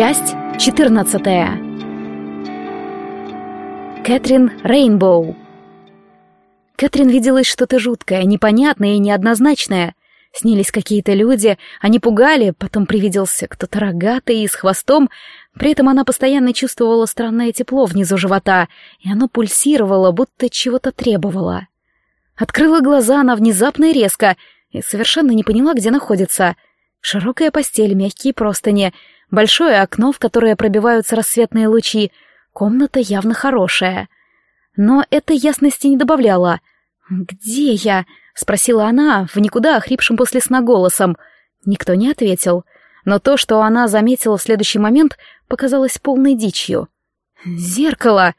Часть 14. Кэтрин Рейнбоу. Кэтрин виделось что-то жуткое, непонятное и неоднозначное. Снились какие-то люди, они пугали, потом привиделся кто-то рогатый и с хвостом. При этом она постоянно чувствовала странное тепло внизу живота, и оно пульсировало, будто чего-то требовало. Открыла глаза она внезапно и резко, и совершенно не поняла, где находится. Широкая постель, мягкие простыни — Большое окно, в которое пробиваются рассветные лучи. Комната явно хорошая. Но это ясности не добавляло. «Где я?» — спросила она, в никуда охрипшим после сна голосом. Никто не ответил. Но то, что она заметила в следующий момент, показалось полной дичью. «Зеркало!»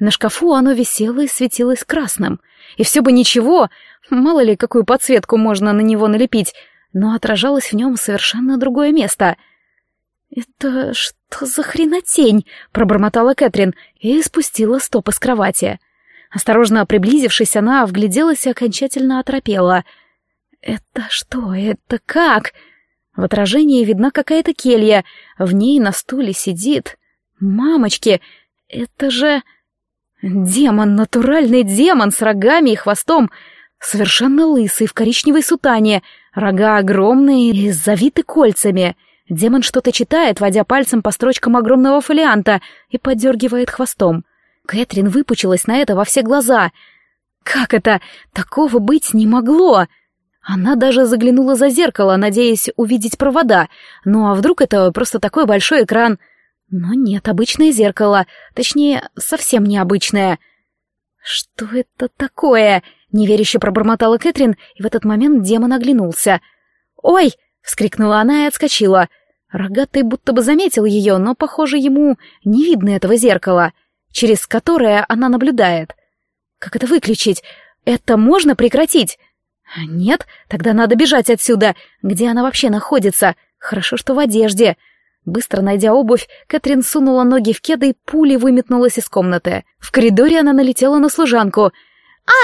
На шкафу оно висело и светилось красным. И все бы ничего, мало ли какую подсветку можно на него налепить, но отражалось в нем совершенно другое место — «Это что за хренотень?» — пробормотала Кэтрин и спустила стопы с кровати. Осторожно приблизившись, она вгляделась и окончательно оторопела. «Это что? Это как?» В отражении видна какая-то келья, в ней на стуле сидит. «Мамочки, это же...» Демон, натуральный демон с рогами и хвостом, совершенно лысый, в коричневой сутане, рога огромные и завиты кольцами — Демон что-то читает, водя пальцем по строчкам огромного фолианта и подергивает хвостом. Кэтрин выпучилась на это во все глаза. Как это? Такого быть не могло! Она даже заглянула за зеркало, надеясь увидеть провода. Ну а вдруг это просто такой большой экран? Но нет, обычное зеркало. Точнее, совсем необычное. «Что это такое?» — неверяще пробормотала Кэтрин, и в этот момент демон оглянулся. «Ой!» — вскрикнула она и отскочила. Рогатый будто бы заметил ее, но, похоже, ему не видно этого зеркала, через которое она наблюдает. Как это выключить? Это можно прекратить? Нет, тогда надо бежать отсюда. Где она вообще находится? Хорошо, что в одежде. Быстро найдя обувь, Кэтрин сунула ноги в кеды и пулей выметнулась из комнаты. В коридоре она налетела на служанку.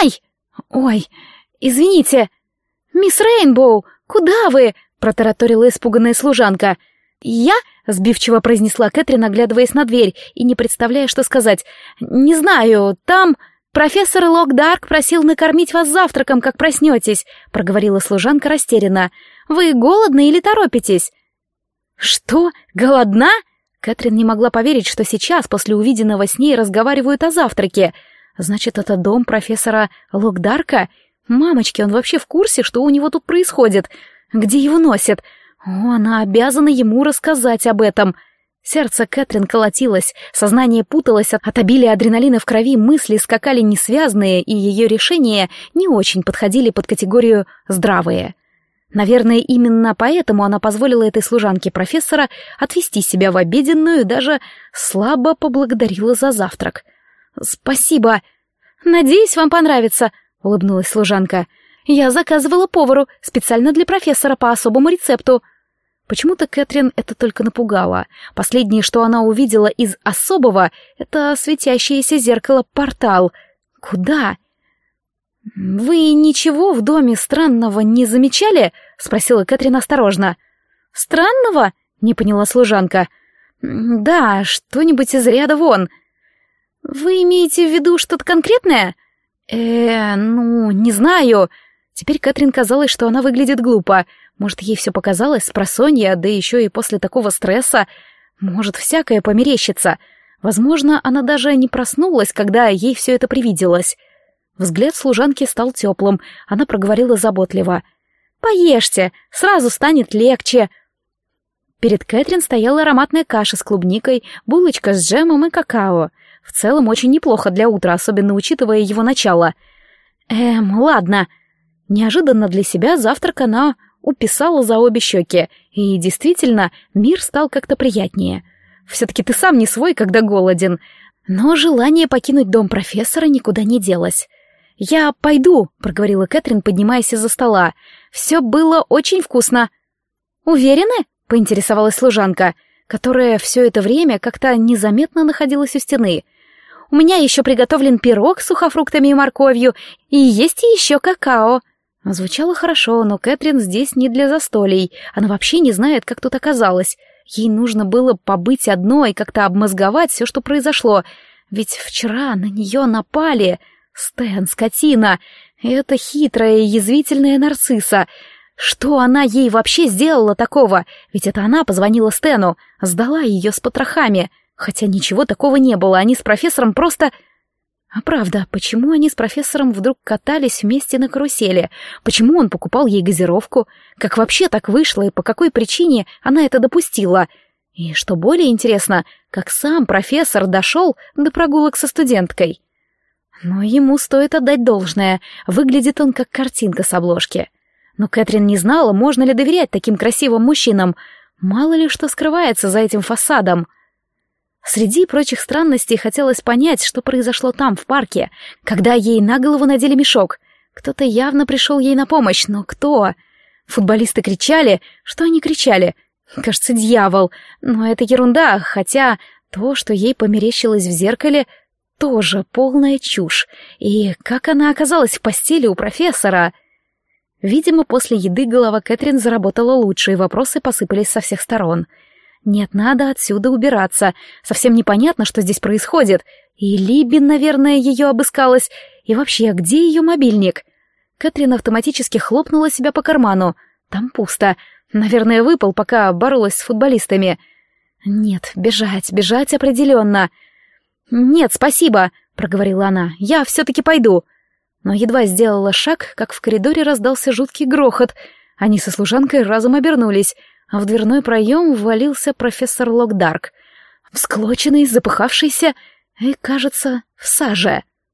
«Ай! Ой, извините! Мисс Рейнбоу, куда вы?» — протараторила испуганная служанка — «Я?» — сбивчиво произнесла Кэтрин, оглядываясь на дверь и не представляя, что сказать. «Не знаю, там...» «Профессор Локдарк просил накормить вас завтраком, как проснетесь», — проговорила служанка растерянно. «Вы голодны или торопитесь?» «Что? Голодна?» Кэтрин не могла поверить, что сейчас, после увиденного с ней, разговаривают о завтраке. «Значит, это дом профессора Локдарка? Мамочки, он вообще в курсе, что у него тут происходит? Где его носят? О, она обязана ему рассказать об этом. Сердце Кэтрин колотилось, сознание путалось от, обилия адреналина в крови, мысли скакали несвязные, и ее решения не очень подходили под категорию «здравые». Наверное, именно поэтому она позволила этой служанке профессора отвести себя в обеденную и даже слабо поблагодарила за завтрак. «Спасибо. Надеюсь, вам понравится», — улыбнулась служанка. «Я заказывала повару специально для профессора по особому рецепту». Почему-то Кэтрин это только напугало. Последнее, что она увидела из особого, это светящееся зеркало-портал. Куда? «Вы ничего в доме странного не замечали?» — спросила Кэтрин осторожно. «Странного?» — не поняла служанка. «Да, что-нибудь из ряда вон». «Вы имеете в виду что-то конкретное?» «Э, ну, не знаю». Теперь Кэтрин казалось, что она выглядит глупо. Может, ей все показалось с просонья, да еще и после такого стресса. Может, всякое померещится. Возможно, она даже не проснулась, когда ей все это привиделось. Взгляд служанки стал теплым, она проговорила заботливо. «Поешьте, сразу станет легче». Перед Кэтрин стояла ароматная каша с клубникой, булочка с джемом и какао. В целом очень неплохо для утра, особенно учитывая его начало. Эм, ладно. Неожиданно для себя завтрак она уписала за обе щеки, и действительно, мир стал как-то приятнее. Все-таки ты сам не свой, когда голоден. Но желание покинуть дом профессора никуда не делось. «Я пойду», — проговорила Кэтрин, поднимаясь из-за стола. «Все было очень вкусно». «Уверены?» — поинтересовалась служанка, которая все это время как-то незаметно находилась у стены. У меня еще приготовлен пирог с сухофруктами и морковью, и есть еще какао». Звучало хорошо, но Кэтрин здесь не для застолий. Она вообще не знает, как тут оказалась. Ей нужно было побыть одной, как-то обмозговать все, что произошло. Ведь вчера на нее напали. Стэн, скотина. Это хитрая и язвительная нарцисса. Что она ей вообще сделала такого? Ведь это она позвонила Стэну, сдала ее с потрохами. Хотя ничего такого не было, они с профессором просто... А правда, почему они с профессором вдруг катались вместе на карусели? Почему он покупал ей газировку? Как вообще так вышло и по какой причине она это допустила? И что более интересно, как сам профессор дошел до прогулок со студенткой. Но ему стоит отдать должное, выглядит он как картинка с обложки. Но Кэтрин не знала, можно ли доверять таким красивым мужчинам. Мало ли что скрывается за этим фасадом. Среди прочих странностей хотелось понять, что произошло там, в парке, когда ей на голову надели мешок. Кто-то явно пришел ей на помощь, но кто? Футболисты кричали. Что они кричали? Кажется, дьявол. Но это ерунда, хотя то, что ей померещилось в зеркале, тоже полная чушь. И как она оказалась в постели у профессора? Видимо, после еды голова Кэтрин заработала лучше, и вопросы посыпались со всех сторон — нет, надо отсюда убираться. Совсем непонятно, что здесь происходит. И Либин, наверное, ее обыскалась. И вообще, где ее мобильник? Кэтрин автоматически хлопнула себя по карману. Там пусто. Наверное, выпал, пока боролась с футболистами. Нет, бежать, бежать определенно. Нет, спасибо, проговорила она. Я все-таки пойду. Но едва сделала шаг, как в коридоре раздался жуткий грохот. Они со служанкой разом обернулись а в дверной проем ввалился профессор Локдарк, всклоченный, запыхавшийся и, кажется, в саже.